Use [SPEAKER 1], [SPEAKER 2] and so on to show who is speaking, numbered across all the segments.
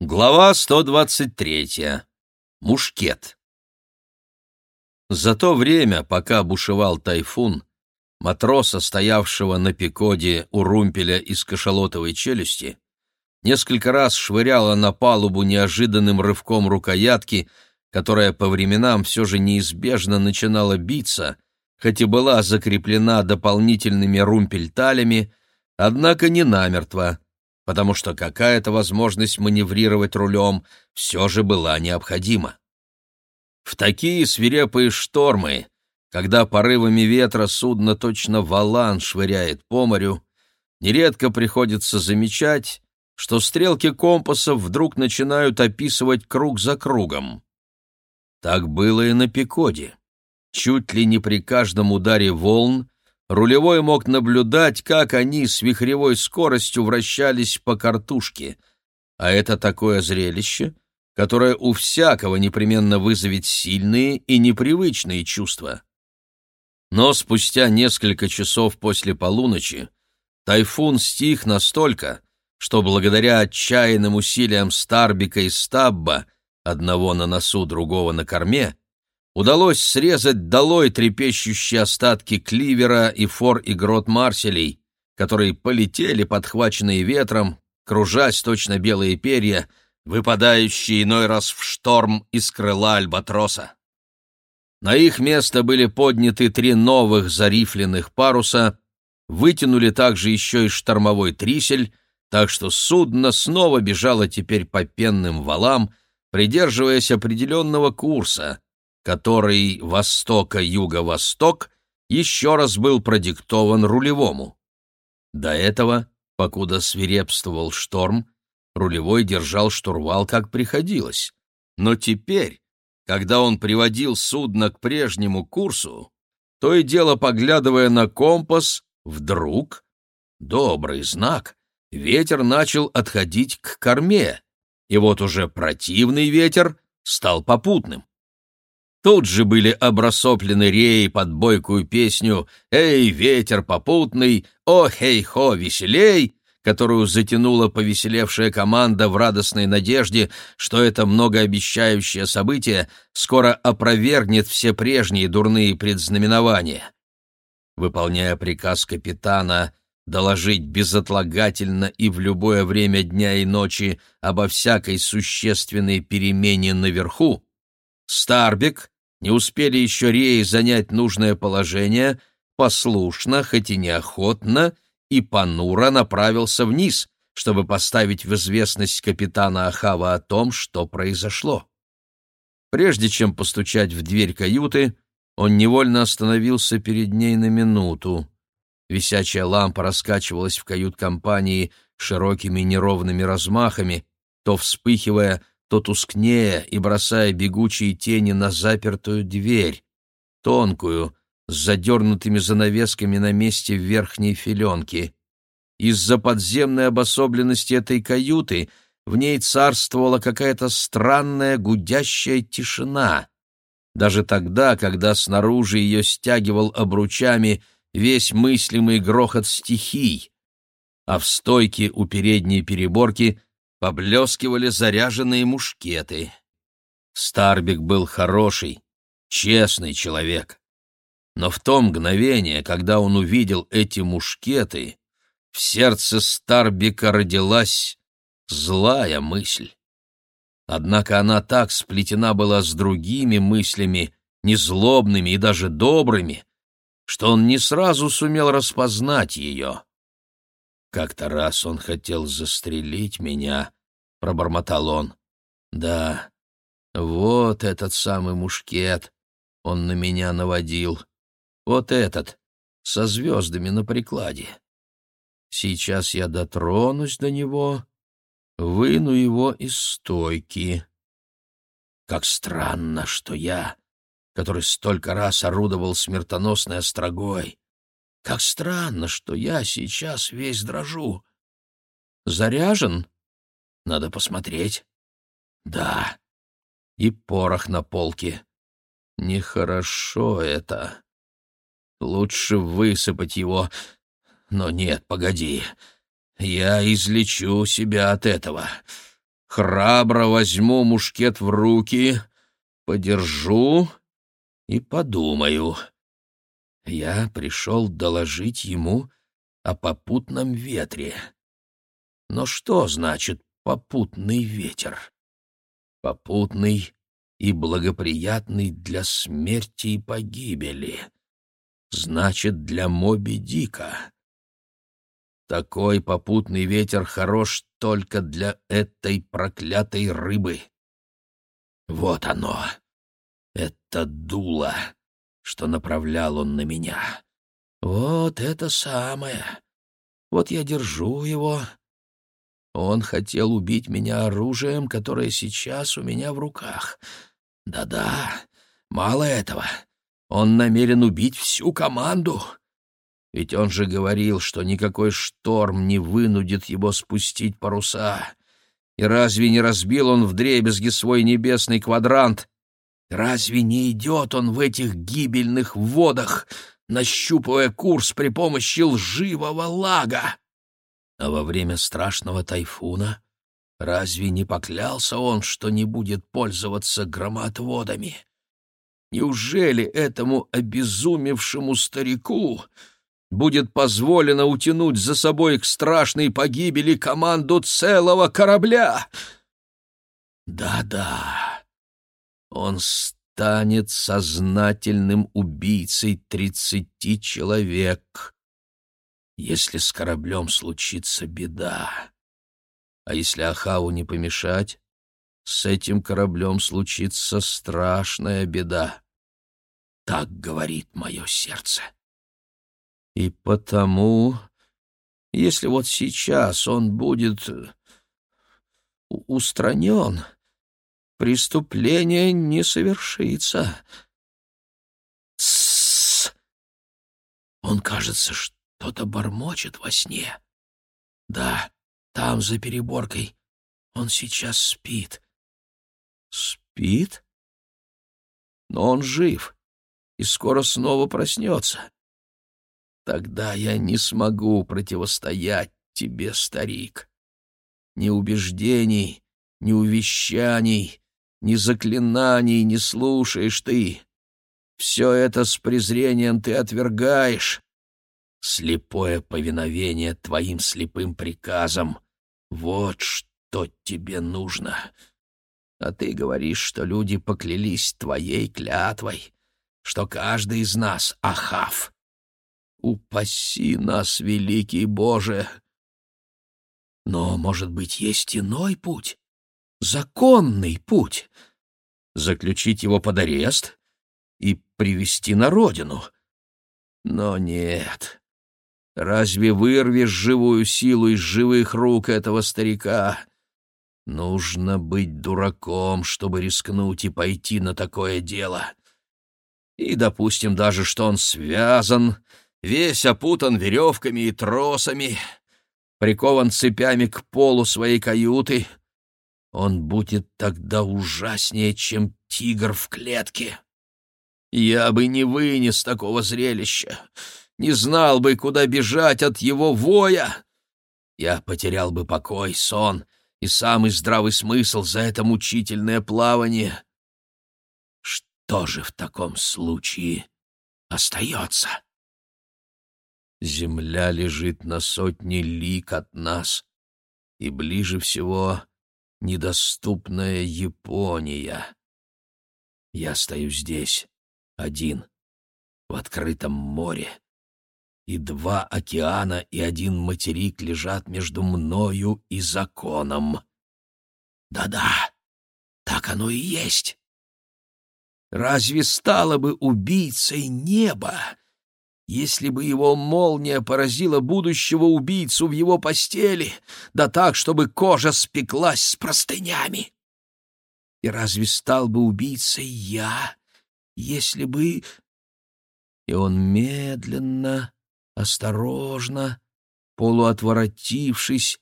[SPEAKER 1] Глава 123. Мушкет. За то время, пока бушевал тайфун, матроса, стоявшего на пикоде у румпеля из кашалотовой челюсти, несколько раз швыряла на палубу неожиданным рывком рукоятки, которая по временам все же неизбежно начинала биться, хоть и была закреплена дополнительными румпельталями, однако не намертво потому что какая-то возможность маневрировать рулем все же была необходима. В такие свирепые штормы, когда порывами ветра судно точно валан швыряет по морю, нередко приходится замечать, что стрелки компасов вдруг начинают описывать круг за кругом. Так было и на Пикоде. Чуть ли не при каждом ударе волн Рулевой мог наблюдать, как они с вихревой скоростью вращались по картушке, а это такое зрелище, которое у всякого непременно вызовет сильные и непривычные чувства. Но спустя несколько часов после полуночи тайфун стих настолько, что благодаря отчаянным усилиям Старбика и Стабба, одного на носу, другого на корме, удалось срезать долой трепещущие остатки кливера и фор и грот марселей, которые полетели, подхваченные ветром, кружась точно белые перья, выпадающие иной раз в шторм из крыла альбатроса. На их место были подняты три новых зарифленных паруса, вытянули также еще и штормовой трисель, так что судно снова бежало теперь по пенным валам, придерживаясь определенного курса — который востока-юго-восток еще раз был продиктован рулевому. До этого, покуда свирепствовал шторм, рулевой держал штурвал как приходилось. Но теперь, когда он приводил судно к прежнему курсу, то и дело поглядывая на компас, вдруг, добрый знак, ветер начал отходить к корме, и вот уже противный ветер стал попутным. Тут же были обрасоплены реи под бойкую песню «Эй, ветер попутный! О, хей-хо, веселей!» которую затянула повеселевшая команда в радостной надежде, что это многообещающее событие скоро опровергнет все прежние дурные предзнаменования. Выполняя приказ капитана доложить безотлагательно и в любое время дня и ночи обо всякой существенной перемене наверху, Старбик, не успели еще реи занять нужное положение, послушно, хоть и неохотно, и понуро направился вниз, чтобы поставить в известность капитана Ахава о том, что произошло. Прежде чем постучать в дверь каюты, он невольно остановился перед ней на минуту. Висячая лампа раскачивалась в кают-компании широкими неровными размахами, то вспыхивая, то тускнее и бросая бегучие тени на запертую дверь, тонкую, с задернутыми занавесками на месте верхней филенки. Из-за подземной обособленности этой каюты в ней царствовала какая-то странная гудящая тишина. Даже тогда, когда снаружи ее стягивал обручами весь мыслимый грохот стихий, а в стойке у передней переборки поблескивали заряженные мушкеты. Старбик был хороший, честный человек. Но в то мгновение, когда он увидел эти мушкеты, в сердце Старбика родилась злая мысль. Однако она так сплетена была с другими мыслями, незлобными и даже добрыми, что он не сразу сумел распознать ее. Как-то раз он хотел застрелить меня, — пробормотал он. Да, вот этот самый мушкет он на меня наводил. Вот этот, со звездами на прикладе. Сейчас я дотронусь до него, выну его из стойки. Как странно, что я, который столько раз орудовал смертоносной острогой, как странно, что я сейчас весь дрожу. Заряжен? Надо посмотреть. Да. И порох на полке. Нехорошо это. Лучше высыпать его. Но нет, погоди. Я излечу себя от этого. храбро возьму мушкет в руки, подержу и подумаю. Я пришел доложить ему о попутном ветре. Но что значит попутный ветер? Попутный и благоприятный для смерти и погибели. Значит, для Моби Дика. Такой попутный ветер хорош только для этой проклятой рыбы. Вот оно, это дуло, что направлял он на меня. Вот это самое. Вот я держу его. Он хотел убить меня оружием, которое сейчас у меня в руках. Да-да, мало этого. Он намерен убить всю команду. Ведь он же говорил, что никакой шторм не вынудит его спустить паруса. И разве не разбил он вдребезги свой небесный квадрант? Разве не идет он в этих гибельных водах, нащупывая курс при помощи лживого лага? А во время страшного тайфуна разве не поклялся он, что не будет пользоваться громотводами? Неужели этому обезумевшему старику будет позволено утянуть за собой к страшной погибели команду целого корабля? Да-да, он станет сознательным убийцей тридцати человек, если с кораблем случится беда. А если Ахаву не помешать, с этим кораблем случится страшная беда. Так говорит мое сердце. И потому, если вот сейчас он будет э, устранен, преступление не совершится. Тссс! Он, кажется, что-то бормочет во сне. Да, там, за переборкой, он сейчас спит. Спит? Но он жив и скоро снова проснется. Тогда я не смогу противостоять тебе, старик. Ни убеждений, ни увещаний, ни заклинаний не слушаешь ты. Все это с презрением ты отвергаешь. Слепое повиновение твоим слепым приказам — вот что тебе нужно а ты говоришь, что люди поклялись твоей клятвой, что каждый из нас — Ахав. Упаси нас, великий Боже! Но, может быть, есть иной путь, законный путь — заключить его под арест и привести на родину. Но нет. Разве вырвешь живую силу из живых рук этого старика — Нужно быть дураком, чтобы рискнуть и пойти на такое дело. И допустим даже, что он связан, весь опутан веревками и тросами, прикован цепями к полу своей каюты. Он будет тогда ужаснее, чем тигр в клетке. Я бы не вынес такого зрелища, не знал бы, куда бежать от его воя. Я потерял бы покой, сон — и самый здравый смысл за это мучительное плавание. Что же в таком случае остается? Земля лежит на сотни лик от нас, и ближе всего недоступная Япония. Я стою здесь, один, в открытом море, и два океана и один материк лежат между мною и законом. Да-да, так оно и есть. Разве стало бы убийцей неба, если бы его молния поразила будущего убийцу в его постели, да так, чтобы кожа спеклась с простынями? И разве стал бы убийцей я, если бы... И он медленно осторожно, полуотворотившись,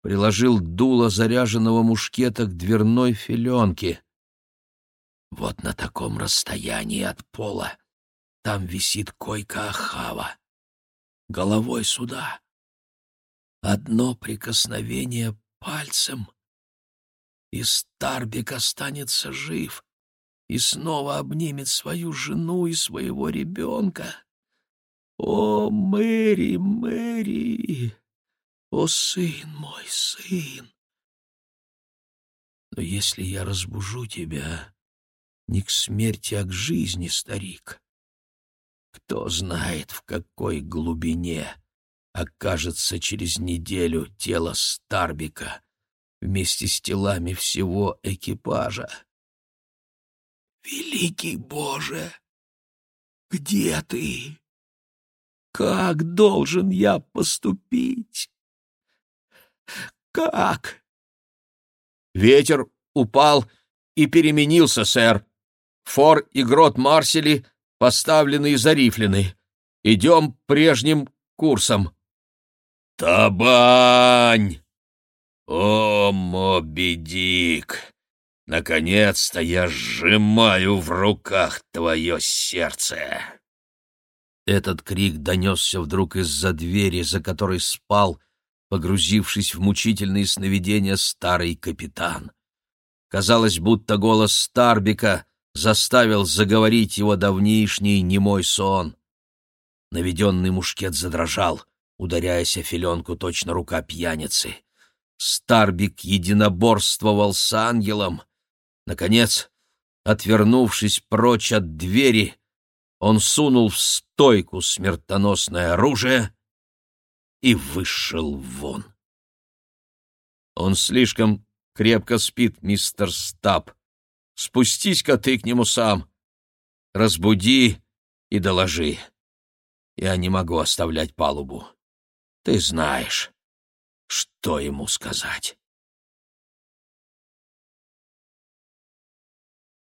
[SPEAKER 1] приложил дуло заряженного мушкета к дверной филенке. Вот на таком расстоянии от пола там висит койка Ахава. Головой сюда. Одно прикосновение пальцем, и Старбик останется жив и снова обнимет свою жену и своего ребенка. О, Мэри, Мэри! О, сын мой, сын! Но если я разбужу тебя, не к смерти, а к жизни, старик, кто знает, в какой глубине окажется через неделю тело Старбика вместе с телами всего экипажа. Великий Боже, где ты? Как должен я поступить? Как? Ветер упал и переменился, сэр. Фор и грот Марсели поставлены и зарифлены. Идем прежним курсом. Табань! О, Моби Дик! Наконец-то я сжимаю в руках твое сердце!» Этот крик донесся вдруг из-за двери, за которой спал, погрузившись в мучительные сновидения старый капитан. Казалось, будто голос Старбика заставил заговорить его давнишний немой сон. Наведенный мушкет задрожал, ударяясь о филенку точно рука пьяницы. Старбик единоборствовал с ангелом — Наконец, отвернувшись прочь от двери, он сунул в стойку смертоносное оружие и вышел вон. Он слишком крепко спит, мистер Стаб. Спустись-ка ты к нему сам. Разбуди и доложи. Я не могу оставлять палубу. Ты знаешь, что ему сказать.